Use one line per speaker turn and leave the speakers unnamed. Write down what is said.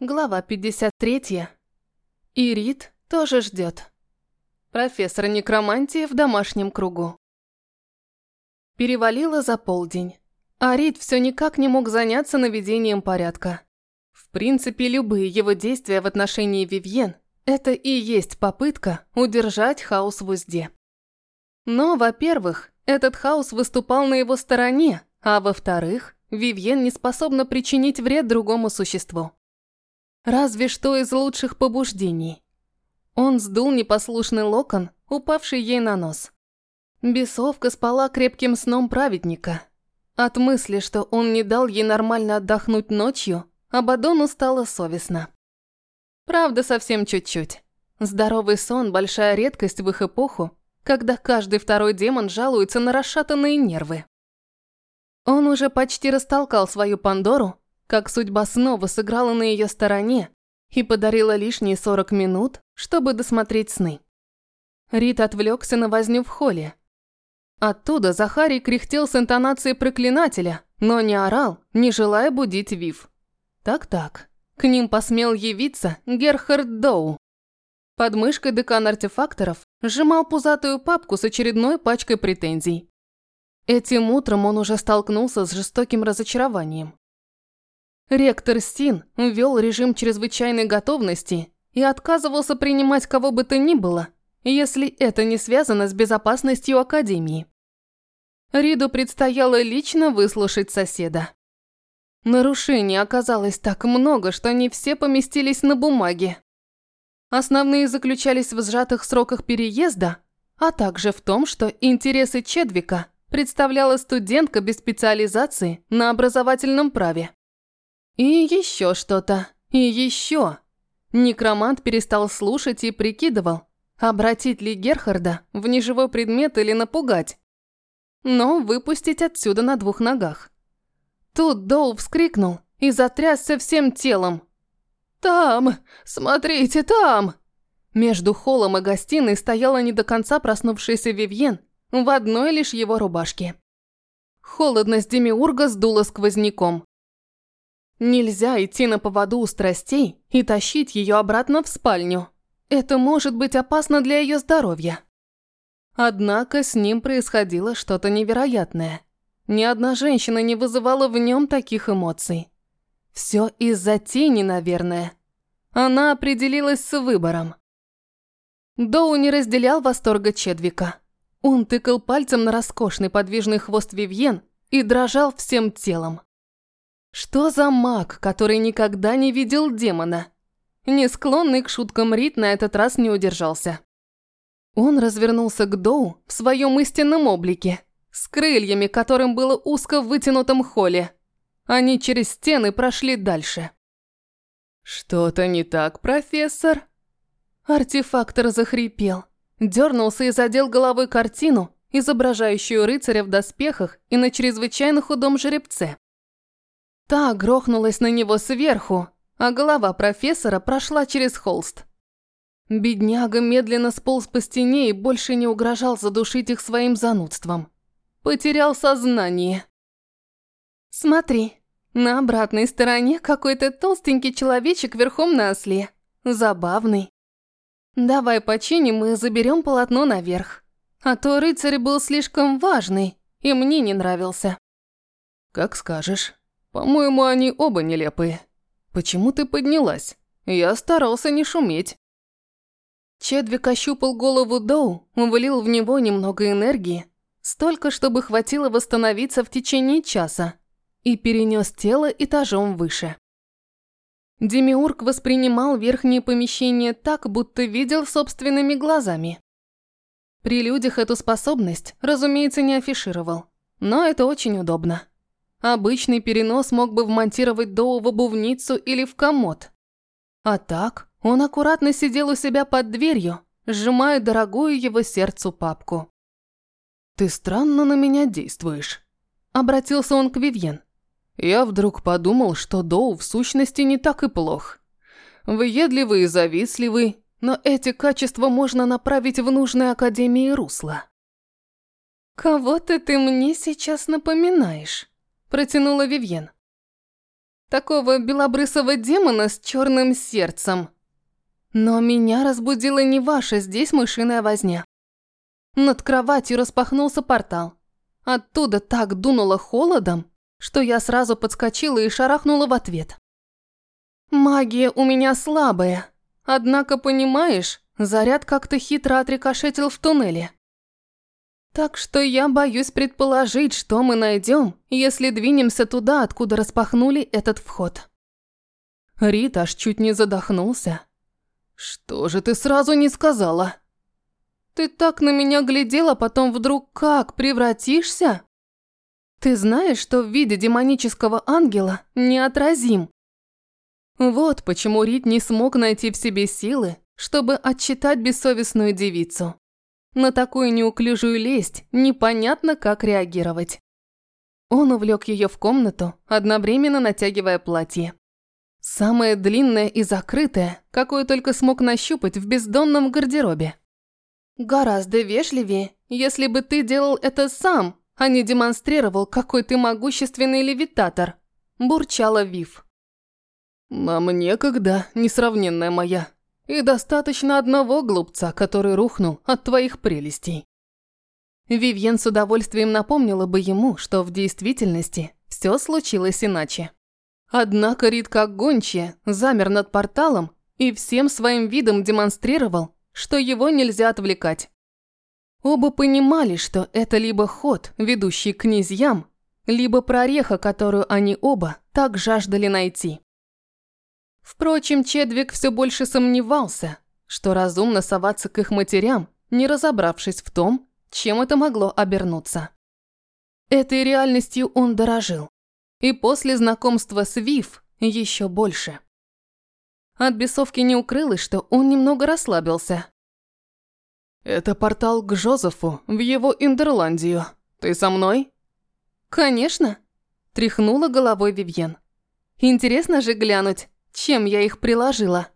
Глава 53. И Рит тоже ждет. Профессор некромантии в домашнем кругу. Перевалило за полдень. А Рит все никак не мог заняться наведением порядка. В принципе, любые его действия в отношении Вивьен – это и есть попытка удержать хаос в узде. Но, во-первых, этот хаос выступал на его стороне, а во-вторых, Вивьен не способна причинить вред другому существу. Разве что из лучших побуждений. Он сдул непослушный локон, упавший ей на нос. Бесовка спала крепким сном праведника. От мысли, что он не дал ей нормально отдохнуть ночью, Абадону стало совестно. Правда, совсем чуть-чуть. Здоровый сон – большая редкость в их эпоху, когда каждый второй демон жалуется на расшатанные нервы. Он уже почти растолкал свою Пандору, как судьба снова сыграла на ее стороне и подарила лишние 40 минут, чтобы досмотреть сны. Рит отвлекся на возню в холле. Оттуда Захарий кряхтел с интонацией проклинателя, но не орал, не желая будить Вив. Так-так, к ним посмел явиться Герхард Доу. Под мышкой декан артефакторов сжимал пузатую папку с очередной пачкой претензий. Этим утром он уже столкнулся с жестоким разочарованием. Ректор Стин ввел режим чрезвычайной готовности и отказывался принимать кого бы то ни было, если это не связано с безопасностью Академии. Риду предстояло лично выслушать соседа. Нарушений оказалось так много, что они все поместились на бумаге. Основные заключались в сжатых сроках переезда, а также в том, что интересы Чедвика представляла студентка без специализации на образовательном праве. И еще что-то. И еще. Некромант перестал слушать и прикидывал, обратить ли Герхарда в неживой предмет или напугать. Но выпустить отсюда на двух ногах. Тут Доу вскрикнул и затрясся всем телом. «Там! Смотрите, там!» Между холлом и гостиной стояла не до конца проснувшаяся Вивьен в одной лишь его рубашке. Холодность Демиурга сдула сквозняком. Нельзя идти на поводу у страстей и тащить ее обратно в спальню. Это может быть опасно для ее здоровья. Однако с ним происходило что-то невероятное. Ни одна женщина не вызывала в нем таких эмоций. Все из-за тени, наверное. Она определилась с выбором. Доу не разделял восторга Чедвика. Он тыкал пальцем на роскошный подвижный хвост Вивьен и дрожал всем телом. Что за маг, который никогда не видел демона? Не склонный к шуткам Рит на этот раз не удержался. Он развернулся к Доу в своем истинном облике, с крыльями, которым было узко в вытянутом холле. Они через стены прошли дальше. «Что-то не так, профессор?» Артефактор захрипел, дернулся и задел головой картину, изображающую рыцаря в доспехах и на чрезвычайно худом жеребце. Та грохнулась на него сверху, а голова профессора прошла через холст. Бедняга медленно сполз по стене и больше не угрожал задушить их своим занудством. Потерял сознание. «Смотри, на обратной стороне какой-то толстенький человечек верхом на осле. Забавный. Давай починим и заберем полотно наверх. А то рыцарь был слишком важный и мне не нравился».
«Как скажешь». По-моему, они оба нелепые. Почему ты поднялась? Я старался не шуметь.
Чедвик ощупал голову Доу, вылил в него немного энергии, столько, чтобы хватило восстановиться в течение часа, и перенес тело этажом выше. Демиург воспринимал верхнее помещение так, будто видел собственными глазами. При людях эту способность, разумеется, не афишировал, но это очень удобно. Обычный перенос мог бы вмонтировать Доу в обувницу или в комод. А так он аккуратно сидел у себя под дверью, сжимая дорогую его сердцу папку.
«Ты странно на меня действуешь», – обратился он к Вивьен. «Я вдруг подумал, что Доу в сущности не так и плох. Выедливый и завистливый, но эти качества можно направить в нужной академии русло».
«Кого-то ты мне сейчас напоминаешь», протянула Вивьен. Такого белобрысого демона с черным сердцем. Но меня разбудила не ваша здесь мышиная возня. Над кроватью распахнулся портал. Оттуда так дунуло холодом, что я сразу подскочила и шарахнула в ответ. Магия у меня слабая, однако, понимаешь, заряд как-то хитро отрикошетил в туннеле. Так что я боюсь предположить, что мы найдем, если двинемся туда, откуда распахнули этот вход. Рит аж чуть не задохнулся.
«Что же ты сразу не сказала?»
«Ты так на меня глядела, потом вдруг как, превратишься?» «Ты знаешь, что в виде демонического ангела неотразим?» Вот почему Рит не смог найти в себе силы, чтобы отчитать бессовестную девицу. На такую неуклюжую лесть непонятно, как реагировать. Он увлек ее в комнату, одновременно натягивая платье. Самое длинное и закрытое, какое только смог нащупать в бездонном гардеробе. Гораздо вежливее, если бы ты делал это сам, а не демонстрировал, какой ты могущественный левитатор, бурчала Вив.
«Нам некогда, несравненная моя», и достаточно одного глупца, который рухнул от твоих прелестей.
Вивьен с удовольствием напомнила бы ему, что в действительности все случилось иначе. Однако Рид как гончая замер над порталом и всем своим видом демонстрировал, что его нельзя отвлекать. Оба понимали, что это либо ход, ведущий к князьям, либо прореха, которую они оба так жаждали найти. Впрочем, Чедвик все больше сомневался, что разумно соваться к их матерям, не разобравшись в том, чем это могло обернуться. Этой реальностью он дорожил. И после знакомства с Вив еще больше. От бесовки не укрылось, что он немного расслабился.
«Это портал к Жозефу в его Индерландию. Ты со мной?»
«Конечно», – тряхнула головой Вивьен. «Интересно же глянуть, чем я их приложила?